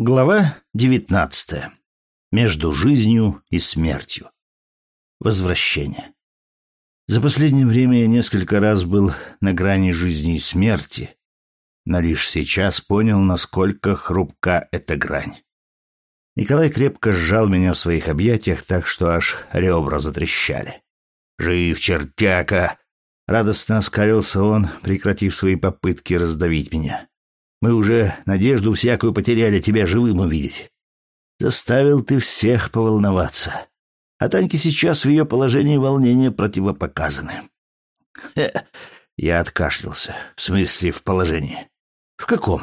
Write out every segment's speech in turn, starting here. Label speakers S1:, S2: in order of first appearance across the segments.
S1: Глава девятнадцатая. Между жизнью и смертью. Возвращение. За последнее время я несколько раз был на грани жизни и смерти, но лишь сейчас понял, насколько хрупка эта грань. Николай крепко сжал меня в своих объятиях так, что аж ребра затрещали. «Жив, чертяка!» — радостно оскалился он, прекратив свои попытки раздавить меня. Мы уже надежду всякую потеряли тебя живым увидеть. Заставил ты всех поволноваться. А Таньке сейчас в ее положении волнения противопоказаны. Хе, я откашлялся. В смысле, в положении? В каком?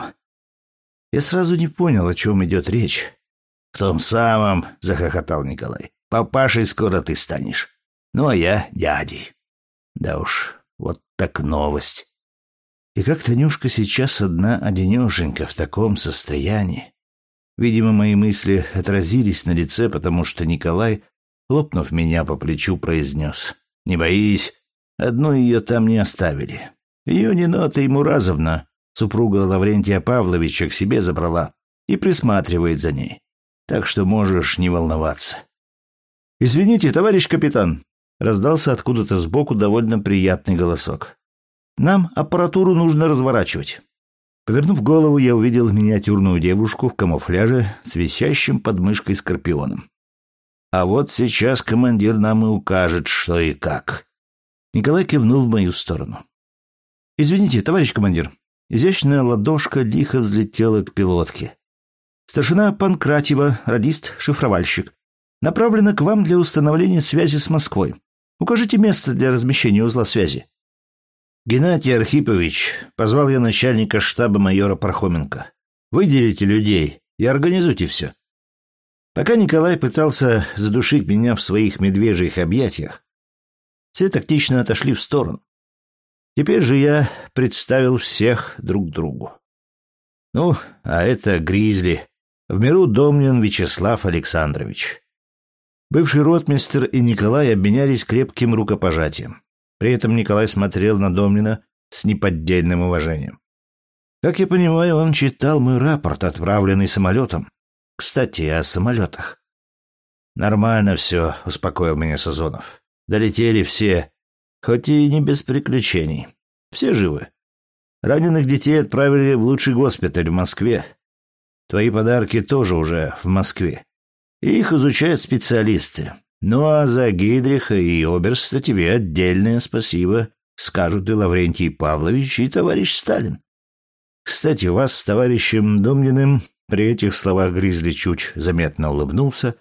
S1: Я сразу не понял, о чем идет речь. В том самом, захохотал Николай. Папашей скоро ты станешь. Ну, а я дядей. Да уж, вот так новость. И как Танюшка сейчас одна одинешенька в таком состоянии. Видимо, мои мысли отразились на лице, потому что Николай, хлопнув меня по плечу, произнес. «Не боись, одну ее там не оставили. Ее Нинота и Муразовна, супруга Лаврентия Павловича, к себе забрала и присматривает за ней. Так что можешь не волноваться». «Извините, товарищ капитан», — раздался откуда-то сбоку довольно приятный голосок. Нам аппаратуру нужно разворачивать. Повернув голову, я увидел миниатюрную девушку в камуфляже с висящим под скорпионом. А вот сейчас командир нам и укажет, что и как. Николай кивнул в мою сторону. «Извините, товарищ командир». Изящная ладошка лихо взлетела к пилотке. «Старшина Панкратьева, радист-шифровальщик. Направлена к вам для установления связи с Москвой. Укажите место для размещения узла связи». «Геннадий Архипович», — позвал я начальника штаба майора Пархоменко, — «выделите людей и организуйте все». Пока Николай пытался задушить меня в своих медвежьих объятиях, все тактично отошли в сторону. Теперь же я представил всех друг другу. Ну, а это Гризли, в миру Домнин Вячеслав Александрович. Бывший ротмистер и Николай обменялись крепким рукопожатием. При этом Николай смотрел на Домнина с неподдельным уважением. Как я понимаю, он читал мой рапорт, отправленный самолетом. Кстати, о самолетах. «Нормально все», — успокоил меня Сазонов. «Долетели все, хоть и не без приключений. Все живы. Раненых детей отправили в лучший госпиталь в Москве. Твои подарки тоже уже в Москве. Их изучают специалисты. Ну а за Гейдриха и Оберста тебе отдельное спасибо скажут и Лаврентий Павлович, и товарищ Сталин. Кстати, вас с товарищем Домниным при этих словах Гризли чуть заметно улыбнулся,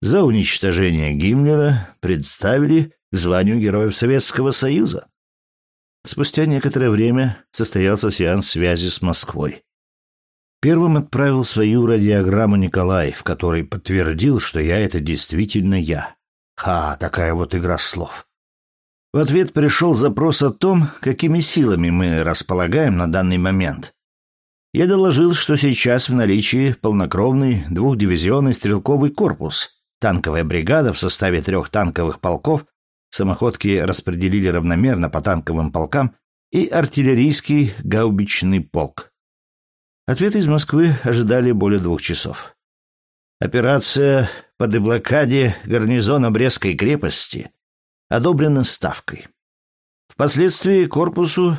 S1: за уничтожение Гиммлера представили к званию Героев Советского Союза. Спустя некоторое время состоялся сеанс связи с Москвой. Первым отправил свою радиограмму Николай, в которой подтвердил, что я — это действительно я. Ха, такая вот игра слов. В ответ пришел запрос о том, какими силами мы располагаем на данный момент. Я доложил, что сейчас в наличии полнокровный двухдивизионный стрелковый корпус, танковая бригада в составе трех танковых полков, самоходки распределили равномерно по танковым полкам и артиллерийский гаубичный полк. Ответ из Москвы ожидали более двух часов. Операция по деблокаде гарнизона Брестской крепости одобрена ставкой. Впоследствии корпусу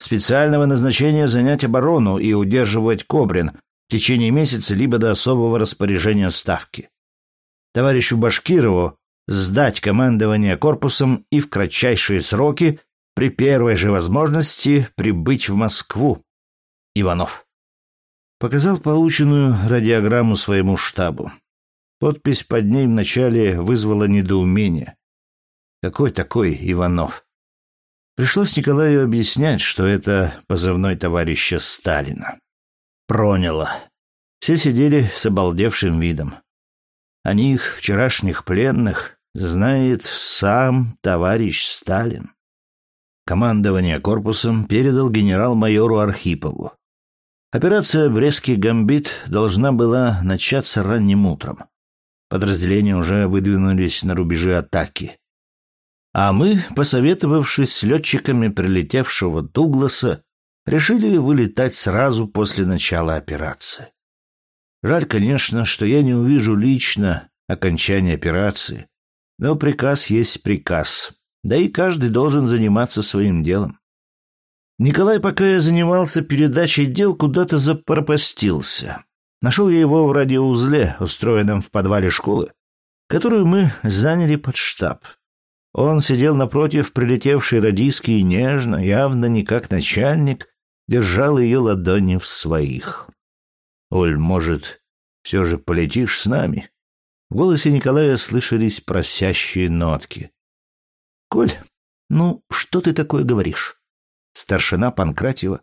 S1: специального назначения занять оборону и удерживать Кобрин в течение месяца либо до особого распоряжения ставки. Товарищу Башкирову сдать командование корпусом и в кратчайшие сроки при первой же возможности прибыть в Москву. Иванов. Показал полученную радиограмму своему штабу. Подпись под ней вначале вызвала недоумение. Какой такой Иванов? Пришлось Николаю объяснять, что это позывной товарища Сталина. Проняло. Все сидели с обалдевшим видом. О них, вчерашних пленных, знает сам товарищ Сталин. Командование корпусом передал генерал-майору Архипову. Операция «Брестский гамбит» должна была начаться ранним утром. Подразделения уже выдвинулись на рубежи атаки. А мы, посоветовавшись с летчиками прилетевшего Дугласа, решили вылетать сразу после начала операции. Жаль, конечно, что я не увижу лично окончания операции, но приказ есть приказ, да и каждый должен заниматься своим делом. Николай, пока я занимался передачей дел, куда-то запропастился. Нашел я его в радиоузле, устроенном в подвале школы, которую мы заняли под штаб. Он сидел напротив прилетевшей радиски и нежно, явно не как начальник, держал ее ладони в своих. «Оль, может, все же полетишь с нами?» В голосе Николая слышались просящие нотки. «Коль, ну что ты такое говоришь?» Старшина Панкратьева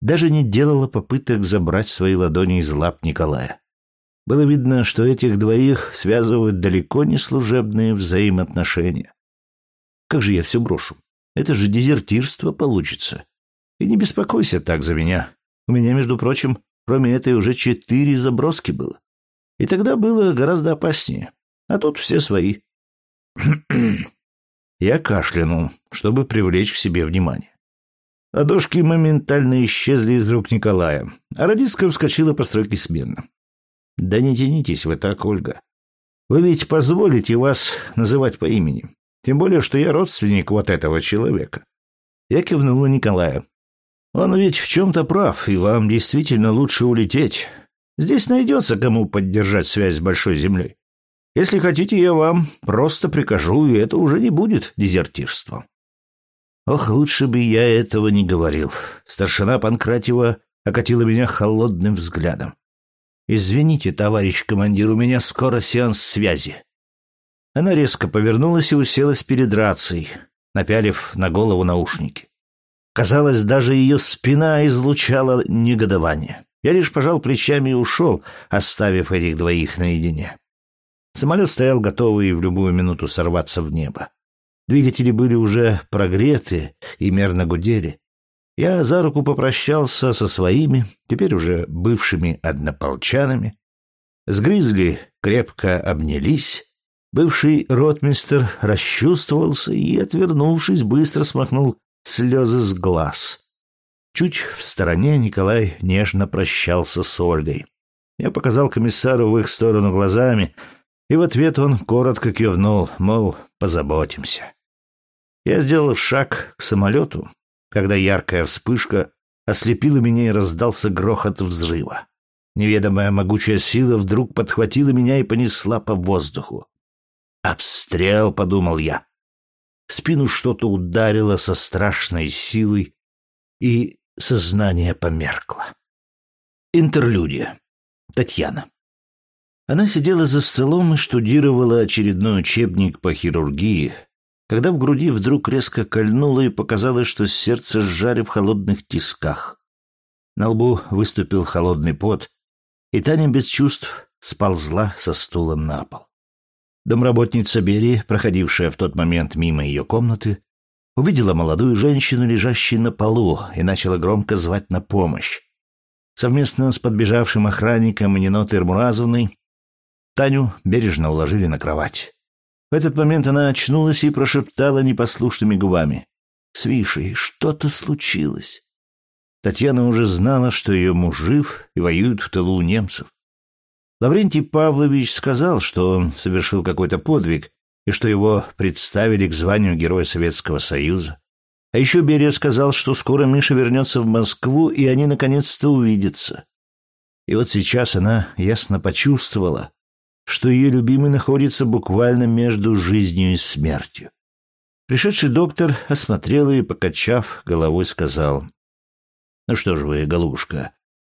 S1: даже не делала попыток забрать свои ладони из лап Николая. Было видно, что этих двоих связывают далеко не служебные взаимоотношения. Как же я все брошу? Это же дезертирство получится. И не беспокойся так за меня. У меня, между прочим, кроме этой уже четыре заброски было. И тогда было гораздо опаснее. А тут все свои. Я кашлянул, чтобы привлечь к себе внимание. Ладошки моментально исчезли из рук Николая, а радистка вскочила по стройке смирно. «Да не тянитесь вы так, Ольга. Вы ведь позволите вас называть по имени. Тем более, что я родственник вот этого человека». Я кивнул на Николая. «Он ведь в чем-то прав, и вам действительно лучше улететь. Здесь найдется, кому поддержать связь с Большой Землей. Если хотите, я вам просто прикажу, и это уже не будет дезертирством». Ох, лучше бы я этого не говорил. Старшина Панкратьева окатила меня холодным взглядом. «Извините, товарищ командир, у меня скоро сеанс связи». Она резко повернулась и уселась перед рацией, напялив на голову наушники. Казалось, даже ее спина излучала негодование. Я лишь пожал плечами и ушел, оставив этих двоих наедине. Самолет стоял готовый в любую минуту сорваться в небо. Двигатели были уже прогреты и мерно гудели. Я за руку попрощался со своими, теперь уже бывшими однополчанами. С Гризли крепко обнялись. Бывший ротмистер расчувствовался и, отвернувшись, быстро смахнул слезы с глаз. Чуть в стороне Николай нежно прощался с Ольгой. Я показал комиссару в их сторону глазами, и в ответ он коротко кивнул, мол, позаботимся. Я сделал шаг к самолету, когда яркая вспышка ослепила меня и раздался грохот взрыва. Неведомая могучая сила вдруг подхватила меня и понесла по воздуху. «Обстрел», — подумал я. В спину что-то ударило со страшной силой, и сознание померкло. Интерлюдия. Татьяна. Она сидела за столом и штудировала очередной учебник по хирургии, когда в груди вдруг резко кольнуло и показалось, что сердце сжали в холодных тисках. На лбу выступил холодный пот, и Таня без чувств сползла со стула на пол. Домработница Берии, проходившая в тот момент мимо ее комнаты, увидела молодую женщину, лежащую на полу, и начала громко звать на помощь. Совместно с подбежавшим охранником Нинотой Эрмуразовной Таню бережно уложили на кровать. В этот момент она очнулась и прошептала непослушными губами. «С Вишей что-то случилось». Татьяна уже знала, что ее муж жив и воюет в тылу немцев. Лаврентий Павлович сказал, что он совершил какой-то подвиг и что его представили к званию Героя Советского Союза. А еще Берия сказал, что скоро Миша вернется в Москву, и они наконец-то увидятся. И вот сейчас она ясно почувствовала, что ее любимый находится буквально между жизнью и смертью. Пришедший доктор осмотрел ее и, покачав головой, сказал, «Ну что же вы, голубушка,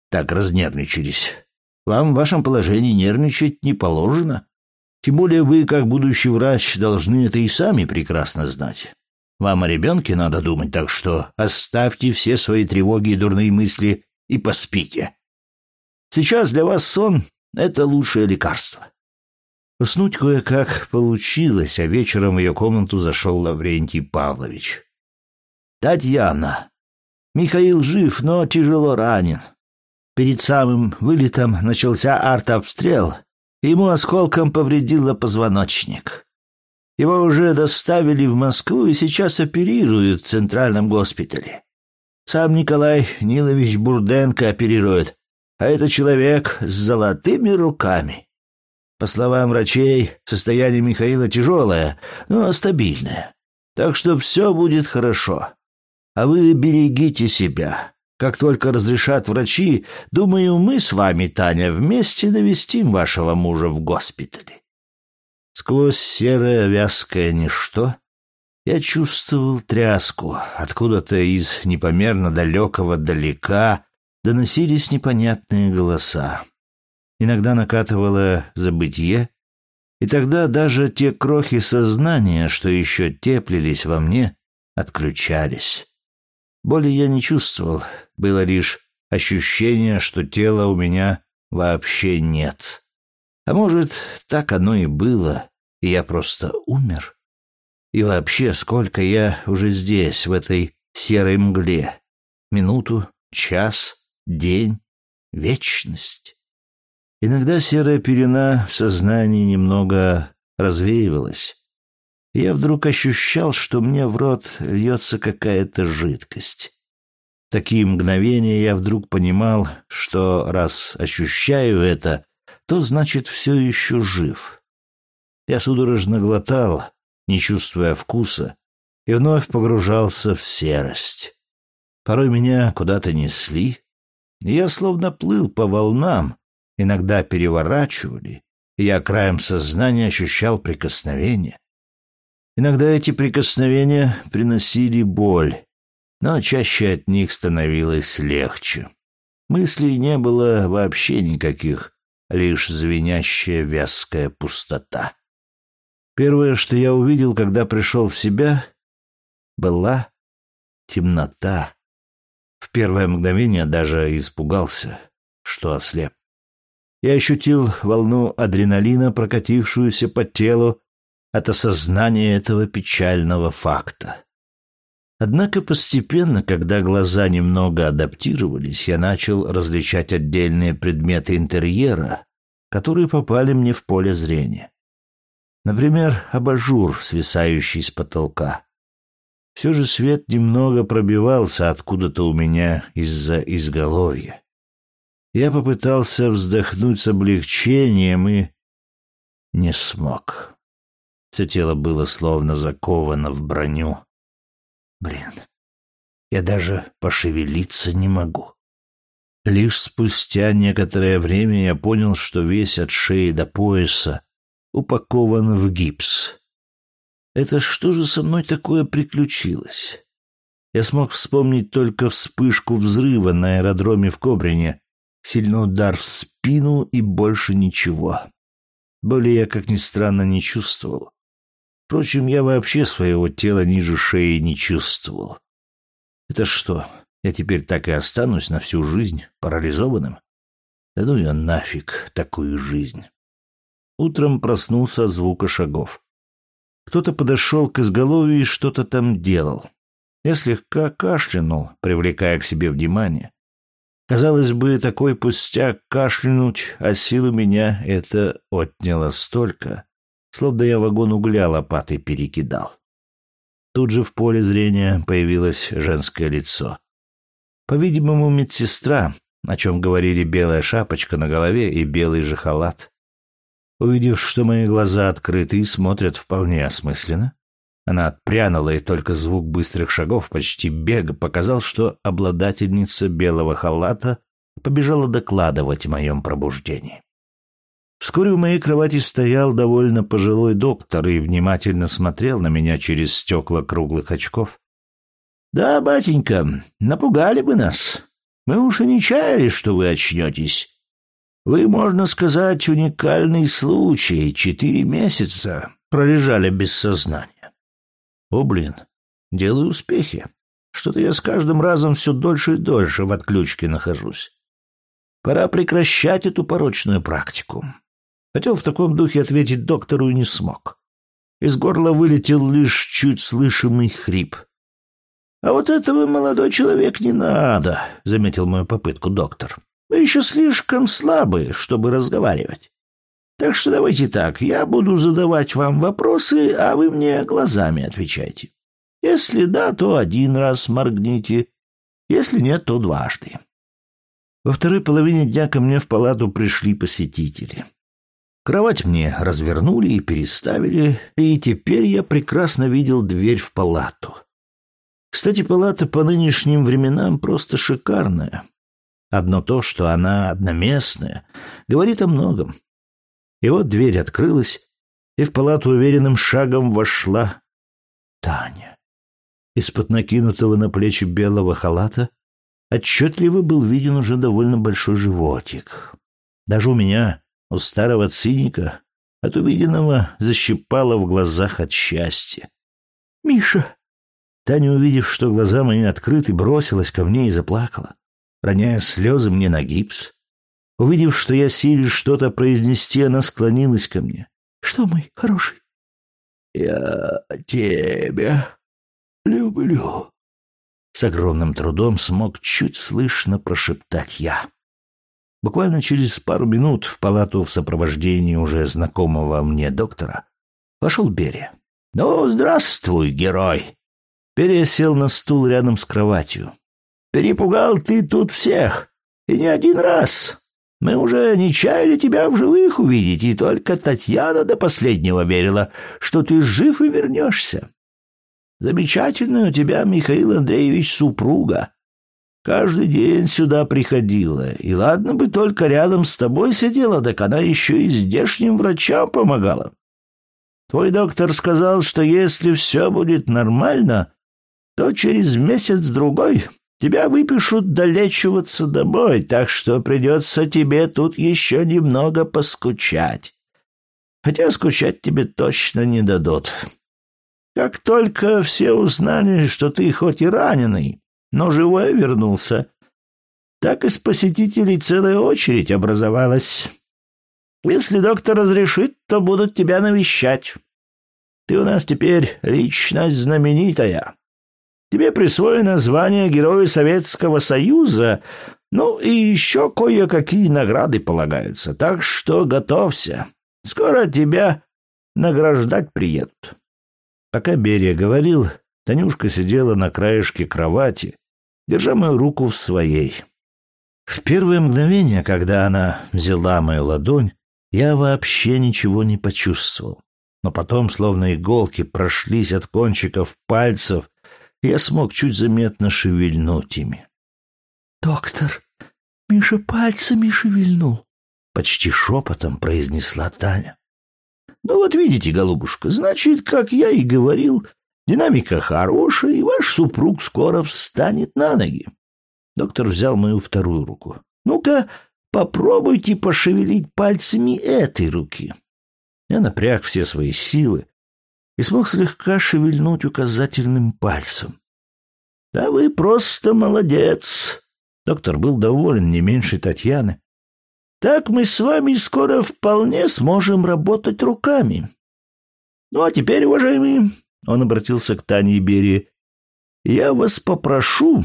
S1: так разнервничались. Вам в вашем положении нервничать не положено. Тем более вы, как будущий врач, должны это и сами прекрасно знать. Вам о ребенке надо думать, так что оставьте все свои тревоги и дурные мысли и поспите. Сейчас для вас сон — это лучшее лекарство. Уснуть кое-как получилось, а вечером в ее комнату зашел Лаврентий Павлович. «Татьяна, Михаил жив, но тяжело ранен. Перед самым вылетом начался артобстрел, ему осколком повредило позвоночник. Его уже доставили в Москву и сейчас оперируют в центральном госпитале. Сам Николай Нилович Бурденко оперирует, а это человек с золотыми руками. По словам врачей, состояние Михаила тяжелое, но стабильное. Так что все будет хорошо. А вы берегите себя. Как только разрешат врачи, думаю, мы с вами, Таня, вместе навестим вашего мужа в госпитале. Сквозь серое вязкое ничто я чувствовал тряску. Откуда-то из непомерно далекого далека доносились непонятные голоса. Иногда накатывало забытье, и тогда даже те крохи сознания, что еще теплились во мне, отключались. Боли я не чувствовал, было лишь ощущение, что тела у меня вообще нет. А может, так оно и было, и я просто умер? И вообще, сколько я уже здесь, в этой серой мгле? Минуту, час, день, вечность. Иногда серая пелена в сознании немного развеивалась. я вдруг ощущал, что мне в рот льется какая-то жидкость. Такие мгновения я вдруг понимал, что раз ощущаю это, то значит все еще жив. Я судорожно глотал, не чувствуя вкуса, и вновь погружался в серость. Порой меня куда-то несли, и я словно плыл по волнам, иногда переворачивали, и я краем сознания ощущал прикосновение. Иногда эти прикосновения приносили боль, но чаще от них становилось легче. Мыслей не было вообще никаких, лишь звенящая вязкая пустота. Первое, что я увидел, когда пришел в себя, была темнота. В первое мгновение даже испугался, что ослеп. Я ощутил волну адреналина, прокатившуюся по телу от осознания этого печального факта. Однако постепенно, когда глаза немного адаптировались, я начал различать отдельные предметы интерьера, которые попали мне в поле зрения. Например, абажур, свисающий с потолка. Все же свет немного пробивался откуда-то у меня из-за изголовья. Я попытался вздохнуть с облегчением и не смог. Все тело было словно заковано в броню. Блин, я даже пошевелиться не могу. Лишь спустя некоторое время я понял, что весь от шеи до пояса упакован в гипс. Это что же со мной такое приключилось? Я смог вспомнить только вспышку взрыва на аэродроме в Кобрине, сильный удар в спину и больше ничего. Боли я, как ни странно, не чувствовал. Впрочем, я вообще своего тела ниже шеи не чувствовал. Это что, я теперь так и останусь на всю жизнь парализованным? Да ну я нафиг такую жизнь. Утром проснулся от звука шагов. Кто-то подошел к изголовью и что-то там делал. Я слегка кашлянул, привлекая к себе внимание. Казалось бы, такой пустяк кашлянуть, а силу меня это отняло столько, словно я вагон угля лопатой перекидал. Тут же в поле зрения появилось женское лицо. По-видимому, медсестра, о чем говорили белая шапочка на голове и белый же халат. Увидев, что мои глаза открыты и смотрят вполне осмысленно, она отпрянула, и только звук быстрых шагов, почти бега, показал, что обладательница белого халата побежала докладывать о моем пробуждении. Вскоре у моей кровати стоял довольно пожилой доктор и внимательно смотрел на меня через стекла круглых очков. «Да, батенька, напугали бы нас. Мы уж и не чаяли, что вы очнетесь. Вы, можно сказать, уникальный случай. Четыре месяца пролежали без сознания. О, блин, делаю успехи. Что-то я с каждым разом все дольше и дольше в отключке нахожусь. Пора прекращать эту порочную практику. Хотел в таком духе ответить доктору и не смог. Из горла вылетел лишь чуть слышимый хрип. «А вот этого, молодой человек, не надо», — заметил мою попытку доктор. Вы еще слишком слабы, чтобы разговаривать. Так что давайте так, я буду задавать вам вопросы, а вы мне глазами отвечайте. Если да, то один раз моргните, если нет, то дважды. Во второй половине дня ко мне в палату пришли посетители. Кровать мне развернули и переставили, и теперь я прекрасно видел дверь в палату. Кстати, палата по нынешним временам просто шикарная. Одно то, что она одноместная, говорит о многом. И вот дверь открылась, и в палату уверенным шагом вошла Таня. Из-под накинутого на плечи белого халата отчетливо был виден уже довольно большой животик. Даже у меня, у старого циника, от увиденного защипало в глазах от счастья. «Миша!» Таня, увидев, что глаза мои открыты, бросилась ко мне и заплакала, роняя слезы мне на гипс. Увидев, что я силюсь что-то произнести, она склонилась ко мне. «Что, мой хороший?» «Я тебя люблю», — с огромным трудом смог чуть слышно прошептать я. Буквально через пару минут в палату в сопровождении уже знакомого мне доктора вошел Берия. «Ну, здравствуй, герой!» Берия сел на стул рядом с кроватью. «Перепугал ты тут всех, и не один раз. Мы уже не чаяли тебя в живых увидеть, и только Татьяна до последнего верила, что ты жив и вернешься. Замечательная у тебя, Михаил Андреевич, супруга. Каждый день сюда приходила, и ладно бы только рядом с тобой сидела, так она еще и здешним врачам помогала. Твой доктор сказал, что если все будет нормально, то через месяц-другой Тебя выпишут долечиваться домой, так что придется тебе тут еще немного поскучать. Хотя скучать тебе точно не дадут. Как только все узнали, что ты хоть и раненый, но живой вернулся, так из посетителей целая очередь образовалась. Если доктор разрешит, то будут тебя навещать. Ты у нас теперь личность знаменитая. Тебе присвоено звание Героя Советского Союза, ну и еще кое-какие награды полагаются, так что готовься. Скоро тебя награждать приедут». Пока Берия говорил, Танюшка сидела на краешке кровати, держа мою руку в своей. В первое мгновение, когда она взяла мою ладонь, я вообще ничего не почувствовал. Но потом, словно иголки, прошлись от кончиков пальцев я смог чуть заметно шевельнуть ими. «Доктор, Миша пальцами шевельнул», — почти шепотом произнесла Таня. «Ну вот видите, голубушка, значит, как я и говорил, динамика хорошая, и ваш супруг скоро встанет на ноги». Доктор взял мою вторую руку. «Ну-ка, попробуйте пошевелить пальцами этой руки». Я напряг все свои силы, и смог слегка шевельнуть указательным пальцем. «Да вы просто молодец!» Доктор был доволен не меньше Татьяны. «Так мы с вами скоро вполне сможем работать руками. Ну а теперь, уважаемые, он обратился к Тане и Берии, я вас попрошу,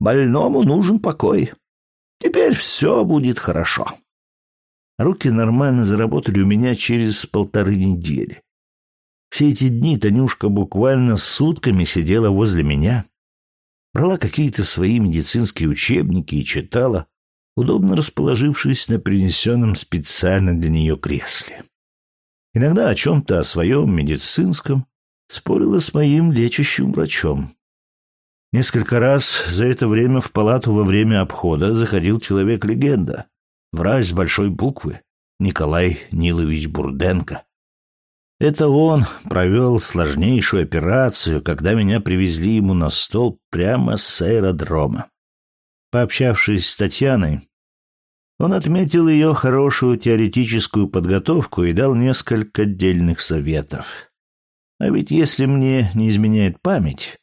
S1: больному нужен покой. Теперь все будет хорошо». Руки нормально заработали у меня через полторы недели. Все эти дни Танюшка буквально сутками сидела возле меня, брала какие-то свои медицинские учебники и читала, удобно расположившись на принесенном специально для нее кресле. Иногда о чем-то о своем медицинском спорила с моим лечащим врачом. Несколько раз за это время в палату во время обхода заходил человек-легенда, врач с большой буквы, Николай Нилович Бурденко. Это он провел сложнейшую операцию, когда меня привезли ему на стол прямо с аэродрома. Пообщавшись с Татьяной, он отметил ее хорошую теоретическую подготовку и дал несколько отдельных советов. А ведь если мне не изменяет память,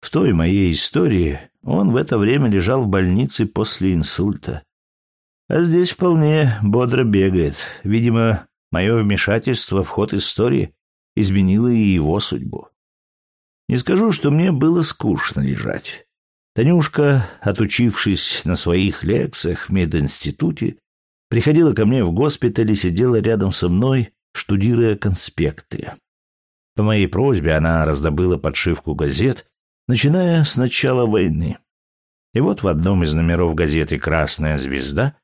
S1: в той моей истории он в это время лежал в больнице после инсульта. А здесь вполне бодро бегает. Видимо, Мое вмешательство в ход истории изменило и его судьбу. Не скажу, что мне было скучно лежать. Танюшка, отучившись на своих лекциях в мединституте, приходила ко мне в госпиталь и сидела рядом со мной, штудируя конспекты. По моей просьбе она раздобыла подшивку газет, начиная с начала войны. И вот в одном из номеров газеты «Красная звезда»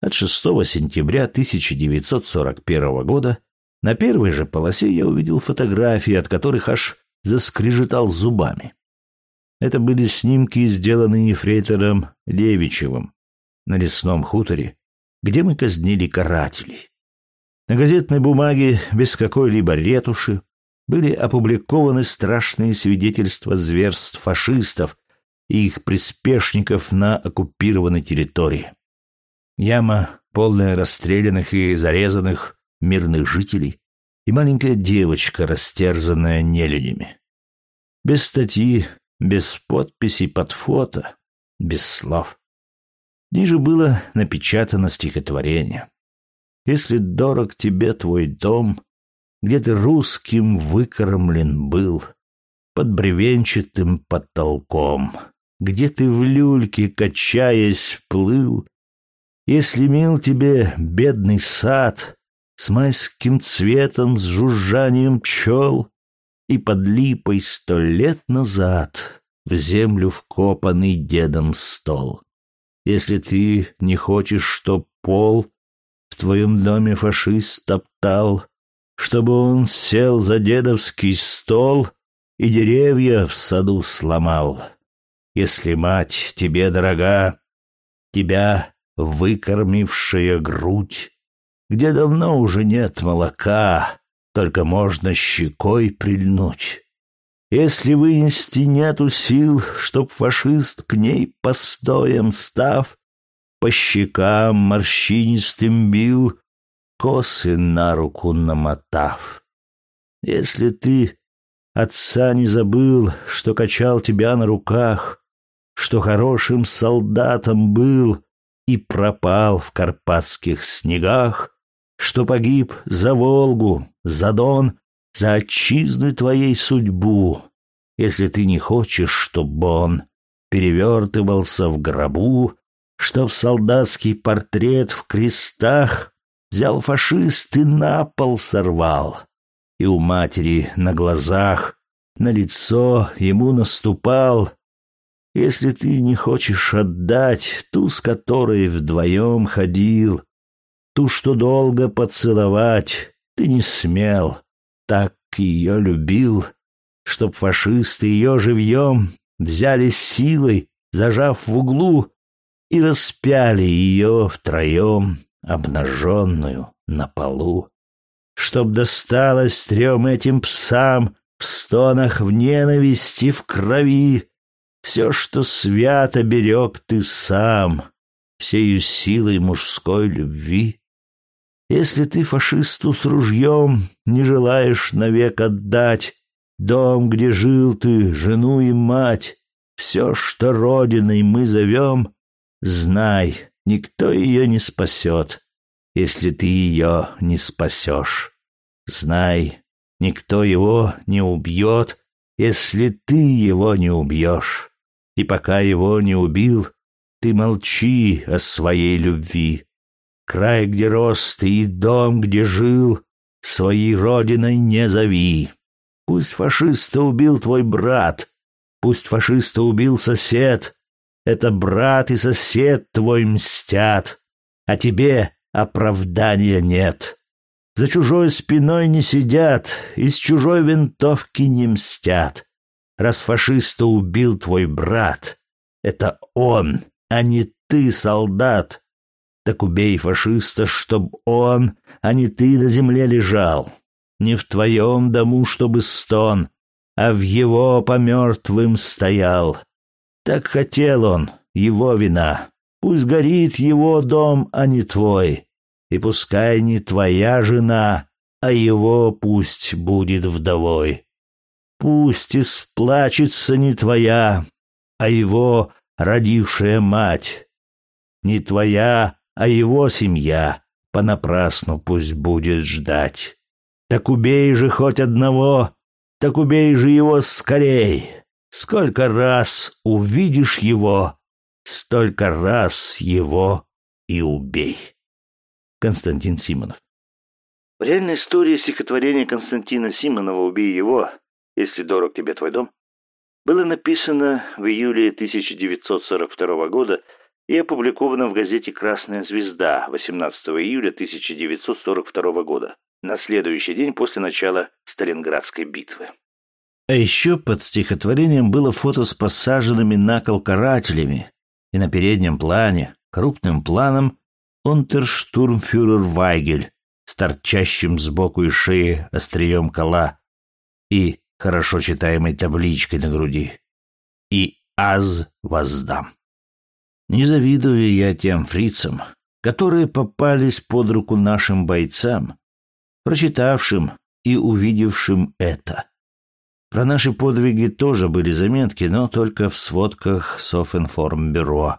S1: от 6 сентября 1941 года на первой же полосе я увидел фотографии, от которых аж заскрежетал зубами. Это были снимки, сделанные ефрейтором Левичевым на лесном хуторе, где мы казнили карателей. На газетной бумаге, без какой-либо ретуши, были опубликованы страшные свидетельства зверств фашистов и их приспешников на оккупированной территории. Яма, полная расстрелянных и зарезанных мирных жителей, и маленькая девочка, растерзанная нелюдями. Без статьи, без подписи под фото, без слов. Ниже было напечатано стихотворение. «Если дорог тебе твой дом, где ты русским выкормлен был, под бревенчатым потолком, где ты в люльке, качаясь, плыл, если мил тебе бедный сад с майским цветом, с жужжанием пчел, и под липой сто лет назад в землю вкопанный дедом стол. Если ты не хочешь, чтоб пол в твоем доме фашист топтал, чтобы он сел за дедовский стол и деревья в саду сломал. Если мать тебе дорога, тебя выкормившая грудь, где давно уже нет молока, только можно щекой прильнуть. Если вынести нету сил, чтоб фашист к ней постоем став, по щекам морщинистым бил, косы на руку намотав. Если ты отца не забыл, что качал тебя на руках, что хорошим солдатом был и пропал в карпатских снегах, что погиб за Волгу, за Дон, за отчизну твоей судьбу, если ты не хочешь, чтоб он перевертывался в гробу, чтоб солдатский портрет в крестах Взял фашист и на пол сорвал. И у матери на глазах, на лицо ему наступал. Если ты не хочешь отдать ту, с которой вдвоем ходил, ту, что долго поцеловать, ты не смел, так ее любил, чтоб фашисты ее живьем взяли силой, зажав в углу, и распяли ее втроем обнаженную на полу, чтоб досталось трем этим псам в стонах, в ненависти, в крови. Все, что свято берег ты сам, всею силой мужской любви. Если ты фашисту с ружьем не желаешь навек отдать дом, где жил ты, жену и мать, все, что родиной мы зовем, знай, Никто ее не спасет, если ты ее не спасешь. Знай, никто его не убьет, если ты его не убьешь. И пока его не убил, ты молчи о своей любви. Край, где рос ты, и дом, где жил, своей родиной не зови. Пусть фашиста убил твой брат, пусть фашиста убил сосед, это брат и сосед твой мстят, а тебе оправдания нет. За чужой спиной не сидят, из чужой винтовки не мстят. Раз фашиста убил твой брат, это он, а не ты, солдат. Так убей фашиста, чтоб он, а не ты на земле лежал. Не в твоем дому, чтобы стон, а в его по мертвым стоял. Так хотел он, его вина. Пусть горит его дом, а не твой. И пускай не твоя жена, а его пусть будет вдовой. Пусть исплачется не твоя, а его родившая мать. Не твоя, а его семья понапрасну пусть будет ждать. Так убей же хоть одного, так убей же его скорей. Сколько раз увидишь его, столько раз его и убей. Константин Симонов
S2: В реальной истории стихотворения Константина Симонова «Убей его, если дорог тебе твой дом»
S1: было написано в июле 1942 года и опубликовано в газете «Красная звезда» 18 июля 1942 года, на следующий день после начала Сталинградской битвы. А еще под стихотворением было фото с посаженными на кол карателями, и на переднем плане, крупным планом, унтерштурмфюрер Вайгель с торчащим сбоку и шеи острием кола и хорошо читаемой табличкой на груди. И аз воздам. Не завидую я тем фрицам, которые попались под руку нашим бойцам, прочитавшим и увидевшим это. Про наши подвиги тоже были заметки, но только в сводках Софинформбюро.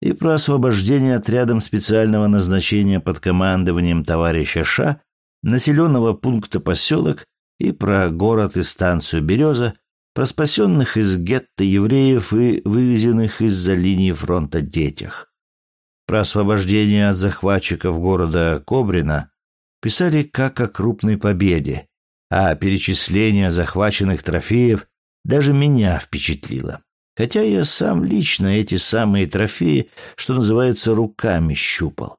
S1: И про освобождение отрядом специального назначения под командованием товарища Ша населенного пункта поселок и про город и станцию Береза, про спасенных из гетто евреев и вывезенных из-за линии фронта детях. Про освобождение от захватчиков города Кобрина писали как о крупной победе, а перечисление захваченных трофеев даже меня впечатлило. Хотя я сам лично эти самые трофеи, что называется, руками щупал.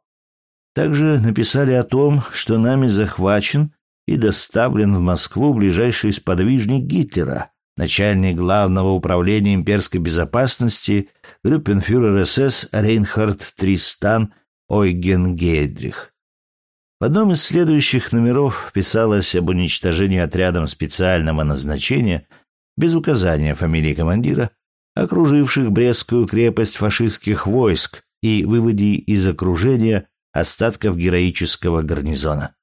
S1: Также написали о том, что нами захвачен и доставлен в Москву ближайший сподвижник Гитлера, начальник главного управления имперской безопасности, группенфюрер СС Рейнхард Тристан Ойген Гейдрих. В одном из следующих номеров писалось об уничтожении отрядом специального назначения, без указания фамилии командира, окруживших Брестскую крепость фашистских войск и выводе из окружения остатков героического гарнизона.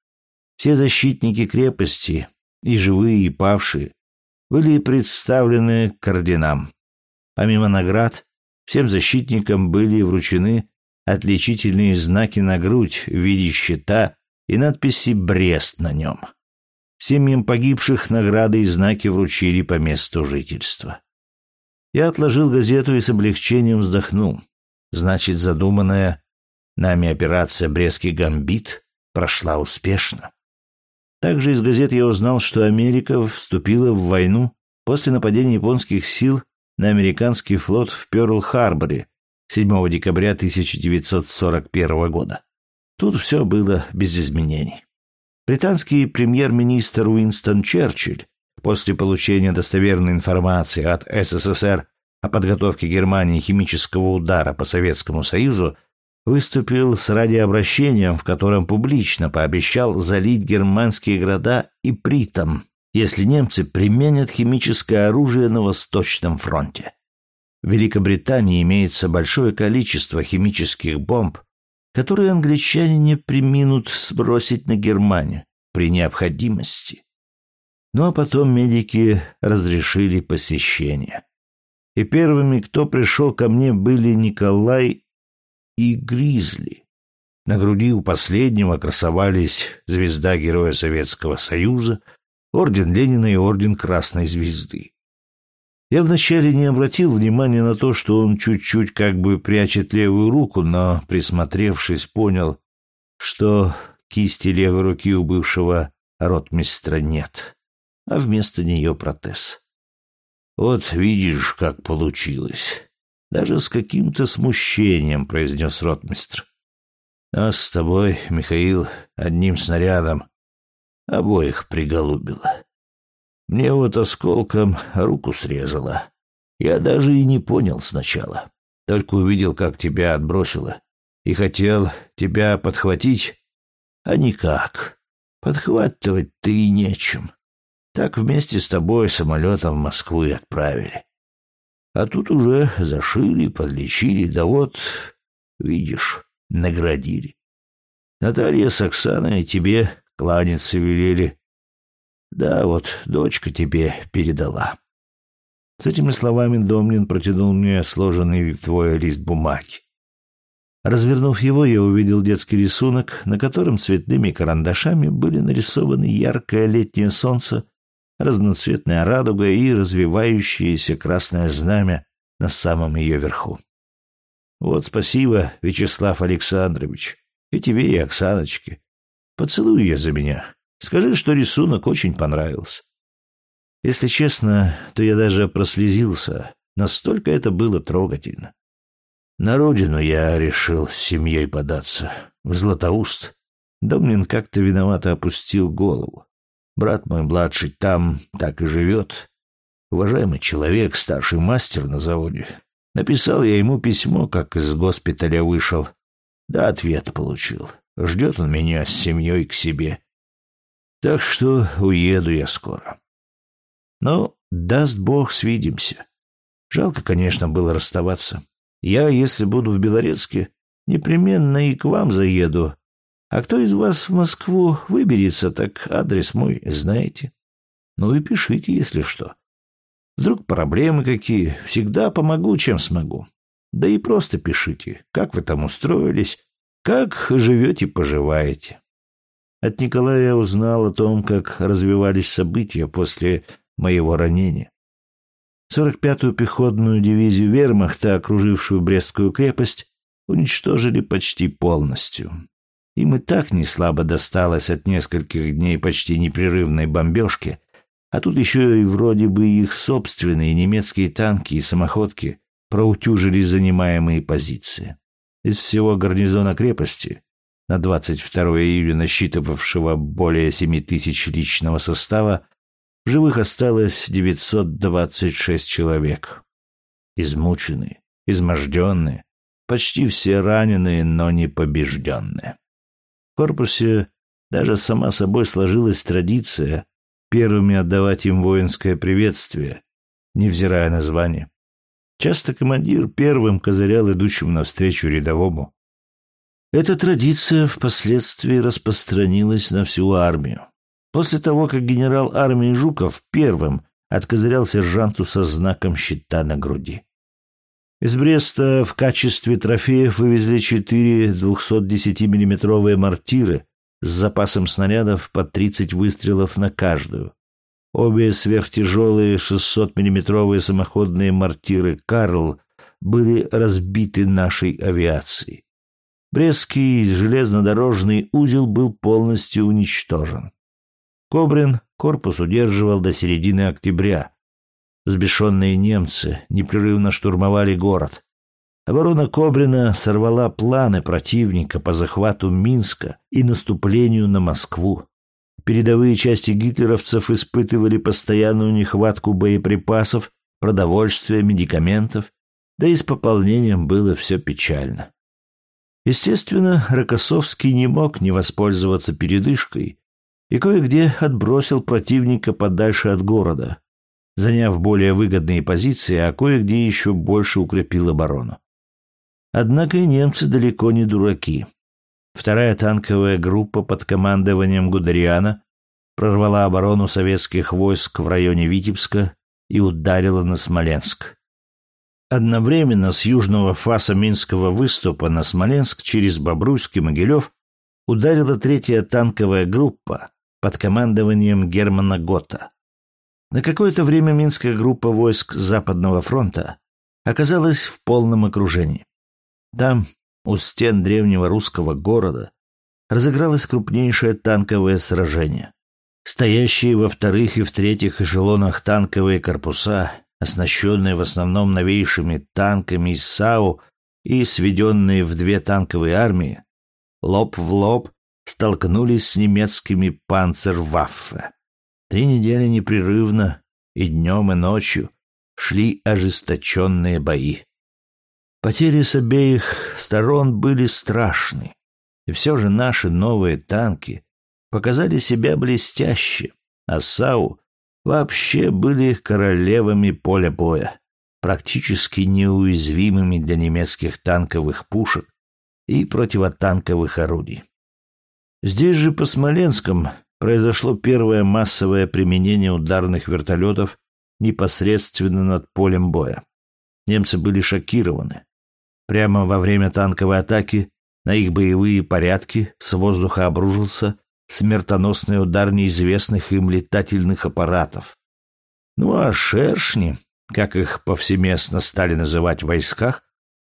S1: Все защитники крепости, и живые, и павшие, были представлены к орденам. Помимо наград, всем защитникам были вручены отличительные знаки на грудь в виде щита и надписи «Брест» на нем. Семьям погибших награды и знаки вручили по месту жительства. Я отложил газету и с облегчением вздохнул. Значит, задуманная нами операция «Брестский гамбит» прошла успешно. Также из газет я узнал, что Америка вступила в войну после нападения японских сил на американский флот в Пёрл-Харборе 7 декабря 1941 года. Тут все было без изменений. Британский премьер-министр Уинстон Черчилль после получения достоверной информации от СССР о подготовке Германии химического удара по Советскому Союзу выступил с радиообращением, в котором публично пообещал залить германские города и притом, если немцы применят химическое оружие на Восточном фронте. В Великобритании имеется большое количество химических бомб, которые англичане не приминут сбросить на Германию при необходимости. Ну а потом медики разрешили посещение. И первыми, кто пришел ко мне, были Николай и Гризли. На груди у последнего красовались звезда Героя Советского Союза, орден Ленина и орден Красной Звезды. Я вначале не обратил внимания на то, что он чуть-чуть как бы прячет левую руку, но, присмотревшись, понял, что кисти левой руки у бывшего ротмистра нет, а вместо нее протез. Вот видишь, как получилось. Даже с каким-то смущением произнес ротмистр. Нас с тобой, Михаил, одним снарядом обоих приголубило. Мне вот осколком руку срезало. Я даже и не понял сначала. Только увидел, как тебя отбросило. И хотел тебя подхватить, а никак. Подхватывать ты и нечем. Так вместе с тобой самолетом в Москву и отправили. А тут уже зашили, подлечили, да вот, видишь, наградили. Наталья с Оксаной тебе кланяться велели. Да, вот дочка тебе передала. С этими словами Домнин протянул мне сложенный вдвое лист бумаги. Развернув его, я увидел детский рисунок, на котором цветными карандашами были нарисованы яркое летнее солнце, разноцветная радуга и развивающееся красное знамя на самом ее верху. Вот спасибо, Вячеслав Александрович, и тебе, и Оксаночке. Поцелуй ее за меня. Скажи, что рисунок очень понравился. Если честно, то я даже прослезился. Настолько это было трогательно. На родину я решил с семьей податься. В Златоуст. Домнин как-то виновато опустил голову. Брат мой младший там так и живет. Уважаемый человек, старший мастер на заводе. Написал я ему письмо, как из госпиталя вышел. Да ответ получил. Ждет он меня с семьей к себе. Так что уеду я скоро. Но, даст бог, свидимся. Жалко, конечно, было расставаться. Я, если буду в Белорецке, непременно и к вам заеду. А кто из вас в Москву выберется, так адрес мой знаете. Ну и пишите, если что. Вдруг проблемы какие, всегда помогу, чем смогу. Да и просто пишите, как вы там устроились, как живете-поживаете. От Николая я узнал о том, как развивались события после моего ранения. 45-ю пехотную дивизию вермахта, окружившую Брестскую крепость, уничтожили почти полностью. Им и так не слабо досталось от нескольких дней почти непрерывной бомбежки, а тут еще и вроде бы их собственные немецкие танки и самоходки проутюжили занимаемые позиции. Из всего гарнизона крепости, на 22 июля насчитывавшего более 7 тысяч личного состава, в живых осталось 926 человек. Измученные, изможденные, почти все раненые, но не побежденные. Корпусе даже сама собой сложилась традиция первыми отдавать им воинское приветствие, невзирая на звание. Часто командир первым козырял идущему навстречу рядовому. Эта традиция впоследствии распространилась на всю армию. После того, как генерал армии Жуков первым откозырял сержанту со знаком щита на груди. Из Бреста в качестве трофеев вывезли четыре 210-миллиметровые мортиры с запасом снарядов по 30 выстрелов на каждую. Обе сверхтяжелые 600-миллиметровые самоходные мортиры «Карл» были разбиты нашей авиацией. Брестский железнодорожный узел был полностью уничтожен. Кобрин корпус удерживал до середины октября. Взбешенные немцы непрерывно штурмовали город. Оборона Кобрина сорвала планы противника по захвату Минска и наступлению на Москву. Передовые части гитлеровцев испытывали постоянную нехватку боеприпасов, продовольствия, медикаментов, да и с пополнением было все печально. Естественно, Рокоссовский не мог не воспользоваться передышкой и кое-где отбросил противника подальше от города, заняв более выгодные позиции, а кое-где еще больше укрепил оборону. Однако и немцы далеко не дураки. Вторая танковая группа под командованием Гудериана прорвала оборону советских войск в районе Витебска и ударила на Смоленск. Одновременно с южного фаса Минского выступа на Смоленск через Бобруйск и Могилев ударила третья танковая группа, под командованием Германа Гота. На какое-то время Минская группа войск Западного фронта оказалась в полном окружении. Там, у стен древнего русского города, разыгралось крупнейшее танковое сражение. Стоящие во вторых и в третьих эшелонах танковые корпуса, оснащенные в основном новейшими танками из САУ и сведенные в две танковые армии, лоб в лоб столкнулись с немецкими панцерваффе. Три недели непрерывно и днем, и ночью шли ожесточенные бои. Потери с обеих сторон были страшны, и все же наши новые танки показали себя блестяще, а САУ вообще были королевами поля боя, практически неуязвимыми для немецких танковых пушек и противотанковых орудий. Здесь же, по Смоленском, произошло первое массовое применение ударных вертолетов непосредственно над полем боя. Немцы были шокированы. Прямо во время танковой атаки на их боевые порядки с воздуха обрушился смертоносный удар неизвестных им летательных аппаратов. Ну а шершни, как их повсеместно стали называть в войсках,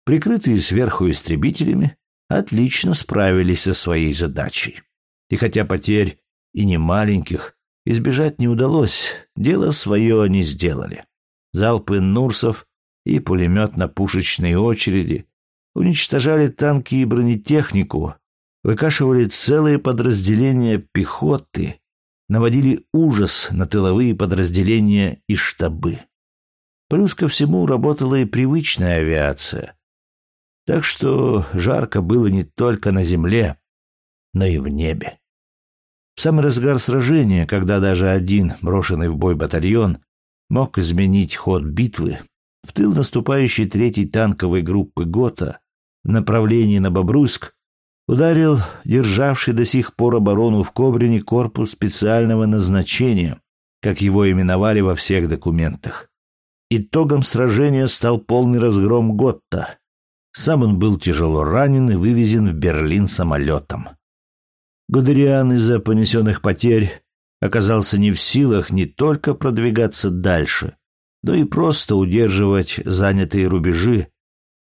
S1: прикрытые сверху истребителями, отлично справились со своей задачей. И хотя потерь и не маленьких, избежать не удалось, дело свое они сделали. Залпы Нурсов и пулеметно-пушечные очереди уничтожали танки и бронетехнику, выкашивали целые подразделения пехоты, наводили ужас на тыловые подразделения и штабы. Плюс ко всему работала и привычная авиация. Так что жарко было не только на земле, но и в небе. В самый разгар сражения, когда даже один брошенный в бой батальон мог изменить ход битвы, в тыл наступающей третьей танковой группы ГОТА в направлении на Бобруйск ударил державший до сих пор оборону в Кобрине корпус специального назначения, как его именовали во всех документах. Итогом сражения стал полный разгром Готта. Сам он был тяжело ранен и вывезен в Берлин самолетом. Гудериан из-за понесенных потерь оказался не в силах не только продвигаться дальше, но и просто удерживать занятые рубежи,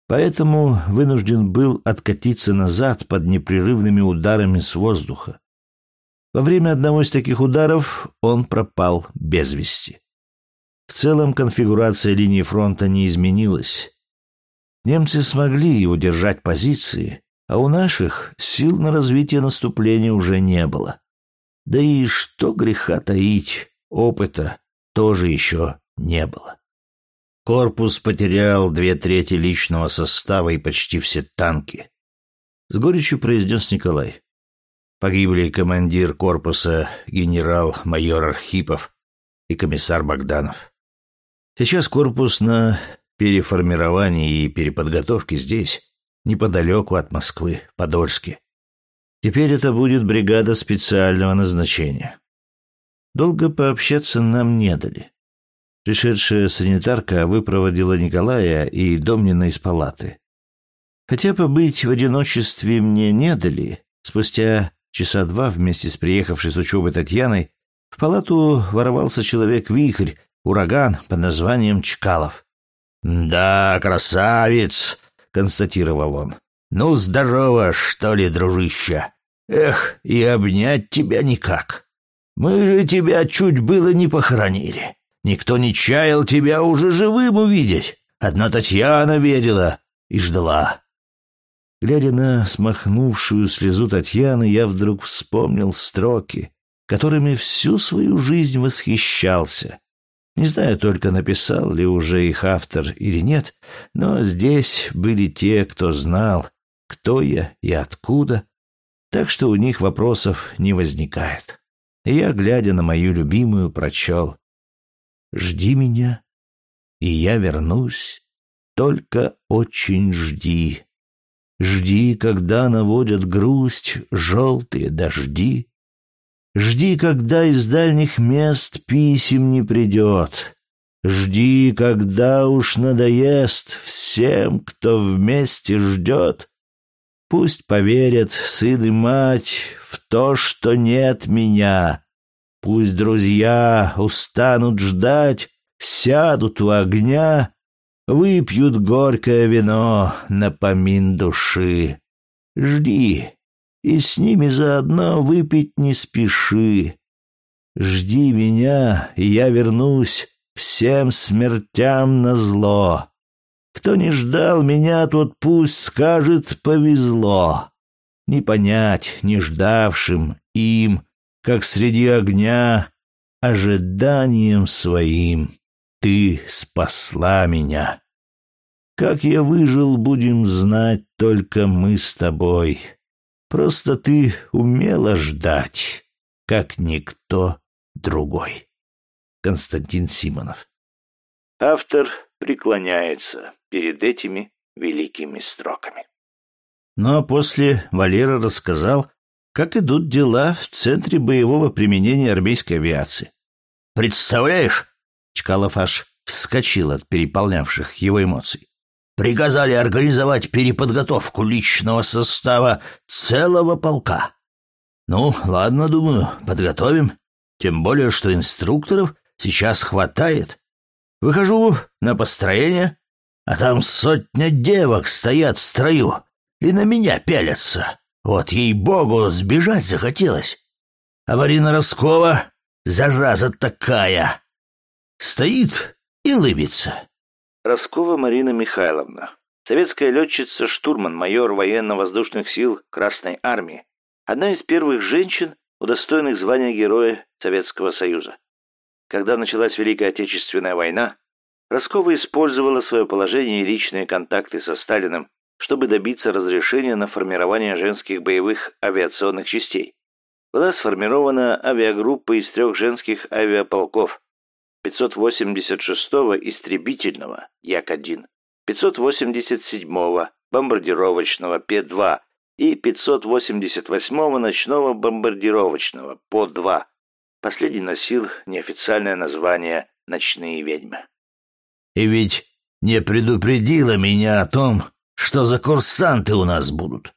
S1: поэтому вынужден был откатиться назад под непрерывными ударами с воздуха. Во время одного из таких ударов он пропал без вести. В целом конфигурация линии фронта не изменилась. Немцы смогли удержать позиции, а у наших сил на развитие наступления уже не было. Да и что греха таить, опыта тоже еще не было. Корпус потерял две трети личного состава и почти все танки. С горечью произнес Николай. Погибли командир корпуса генерал-майор Архипов и комиссар Богданов. Сейчас корпус на переформировании и переподготовке здесь, неподалеку от Москвы, Подольске. Теперь это будет бригада специального назначения. Долго пообщаться нам не дали. Пришедшая санитарка выпроводила Николая и Домнина из палаты. Хотя побыть в одиночестве мне не дали, спустя часа два вместе с приехавшей с учебы Татьяной в палату ворвался человек-вихрь, ураган под названием Чкалов. «Да, красавец!» — констатировал он. «Ну, здорово, что ли, дружище? Эх, и обнять тебя никак. Мы же тебя чуть было не похоронили. Никто не чаял тебя уже живым увидеть. Одна Татьяна верила и ждала. Глядя на смахнувшую слезу Татьяны, я вдруг вспомнил строки, которыми всю свою жизнь восхищался. Не знаю только, написал ли уже их автор или нет, но здесь были те, кто знал, кто я и откуда, так что у них вопросов не возникает. И я, глядя на мою любимую, прочел Жди меня, и я вернусь. Только очень жди. Жди, когда наводят грусть желтые дожди. Жди, когда из дальних мест писем не придет. Жди, когда уж надоест всем, кто вместе ждет. Пусть поверят сын и мать в то, что нет меня, Пусть друзья устанут ждать, сядут у огня, выпьют горькое вино на помин души. Жди, и с ними заодно выпить не спеши. Жди меня, и я вернусь всем смертям на зло. Кто не ждал меня, тот пусть скажет «повезло». Не понять не ждавшим им — как среди огня, ожиданием своим ты спасла меня. Как я выжил, будем знать только мы с тобой. Просто ты умела ждать, как никто другой. Константин Симонов Автор преклоняется перед этими великими строками. Ну а после Валера рассказал, как идут дела в центре боевого применения армейской авиации. «Представляешь?» — Чкалов аж вскочил от переполнявших его эмоций. «Приказали организовать переподготовку личного состава целого полка. Ну, ладно, думаю, подготовим. Тем более, что инструкторов сейчас хватает. Выхожу на построение, а там сотня девок стоят в строю и на меня пялятся. Вот ей-богу, сбежать захотелось. А Марина Роскова зараза такая! Стоит и лыбится.
S2: Роскова Марина Михайловна, советская летчица-штурман, майор военно-воздушных сил Красной Армии, одна из первых женщин, удостоенных звания Героя Советского Союза. Когда началась Великая Отечественная война, Роскова использовала свое положение и личные контакты со Сталиным, чтобы добиться разрешения на формирование женских боевых авиационных частей. Была сформирована авиагруппа из трех женских авиаполков 586-го истребительного Як-1, 587-го бомбардировочного П-2 и 588-го ночного бомбардировочного ПО-2. Последний носил неофициальное название «Ночные ведьмы».
S1: «И ведь не предупредила меня о том, что за курсанты у нас будут.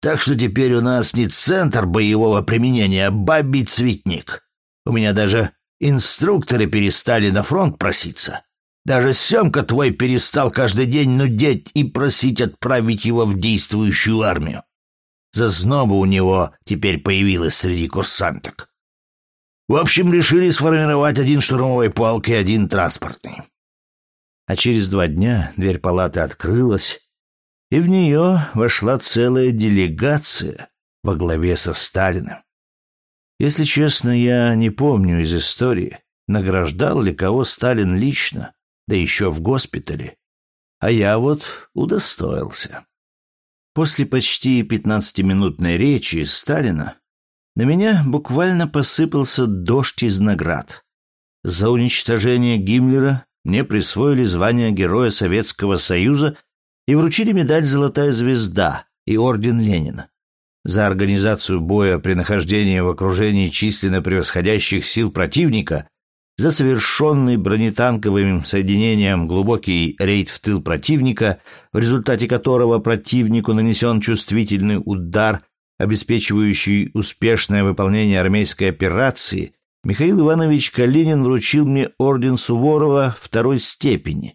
S1: Так что теперь у нас не центр боевого применения, а бабий цветник. У меня даже Инструкторы перестали на фронт проситься. Даже Семка твой перестал каждый день нудеть и просить отправить его в действующую армию. Зазноба у него теперь появилась среди курсанток. В общем, решили сформировать один штурмовой полк и один транспортный. А через два дня дверь палаты открылась, и в нее вошла целая делегация во главе со Сталиным. Если честно, я не помню из истории, награждал ли кого Сталин лично, да еще в госпитале. А я вот удостоился. После почти пятнадцатиминутной речи Сталина на меня буквально посыпался дождь из наград. За уничтожение Гиммлера мне присвоили звание Героя Советского Союза и вручили медаль «Золотая звезда» и орден Ленина за организацию боя при нахождении в окружении численно превосходящих сил противника, за совершенный бронетанковым соединением глубокий рейд в тыл противника, в результате которого противнику нанесен чувствительный удар, обеспечивающий успешное выполнение армейской операции, Михаил Иванович Калинин вручил мне орден Суворова второй степени.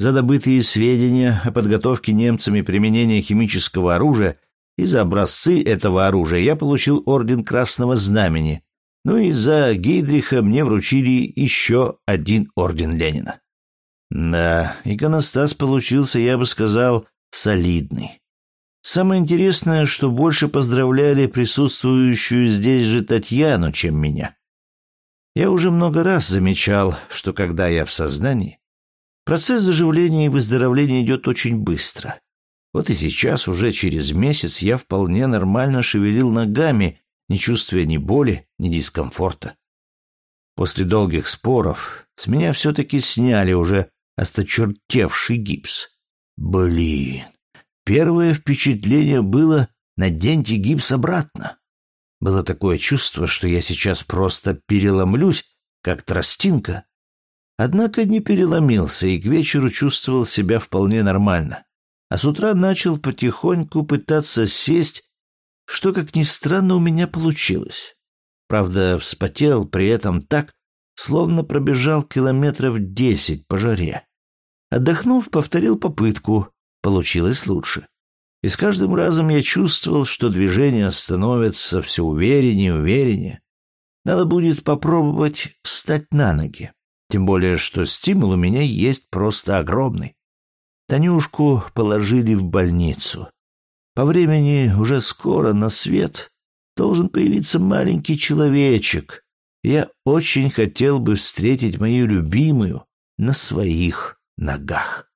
S1: За добытые сведения о подготовке немцами применения химического оружия и за образцы этого оружия я получил орден Красного Знамени, ну и за Гейдриха мне вручили еще один орден Ленина. Да, иконостас получился, я бы сказал, солидный. Самое интересное, что больше поздравляли присутствующую здесь же Татьяну, чем меня. Я уже много раз замечал, что когда я в сознании, процесс заживления и выздоровления идет очень быстро. Вот и сейчас, уже через месяц, я вполне нормально шевелил ногами, не чувствуя ни боли, ни дискомфорта. После долгих споров с меня все-таки сняли уже осточертевший гипс. Блин, первое впечатление было «наденьте гипс обратно». Было такое чувство, что я сейчас просто переломлюсь, как тростинка. Однако не переломился и к вечеру чувствовал себя вполне нормально а с утра начал потихоньку пытаться сесть, что, как ни странно, у меня получилось. Правда, вспотел при этом так, словно пробежал километров десять по жаре. Отдохнув, повторил попытку, получилось лучше. И с каждым разом я чувствовал, что движения становятся все увереннее и увереннее. Надо будет попробовать встать на ноги. Тем более, что стимул у меня есть просто огромный. Танюшку положили в больницу. По времени уже скоро на свет должен появиться маленький человечек. Я очень хотел бы встретить мою любимую на своих ногах.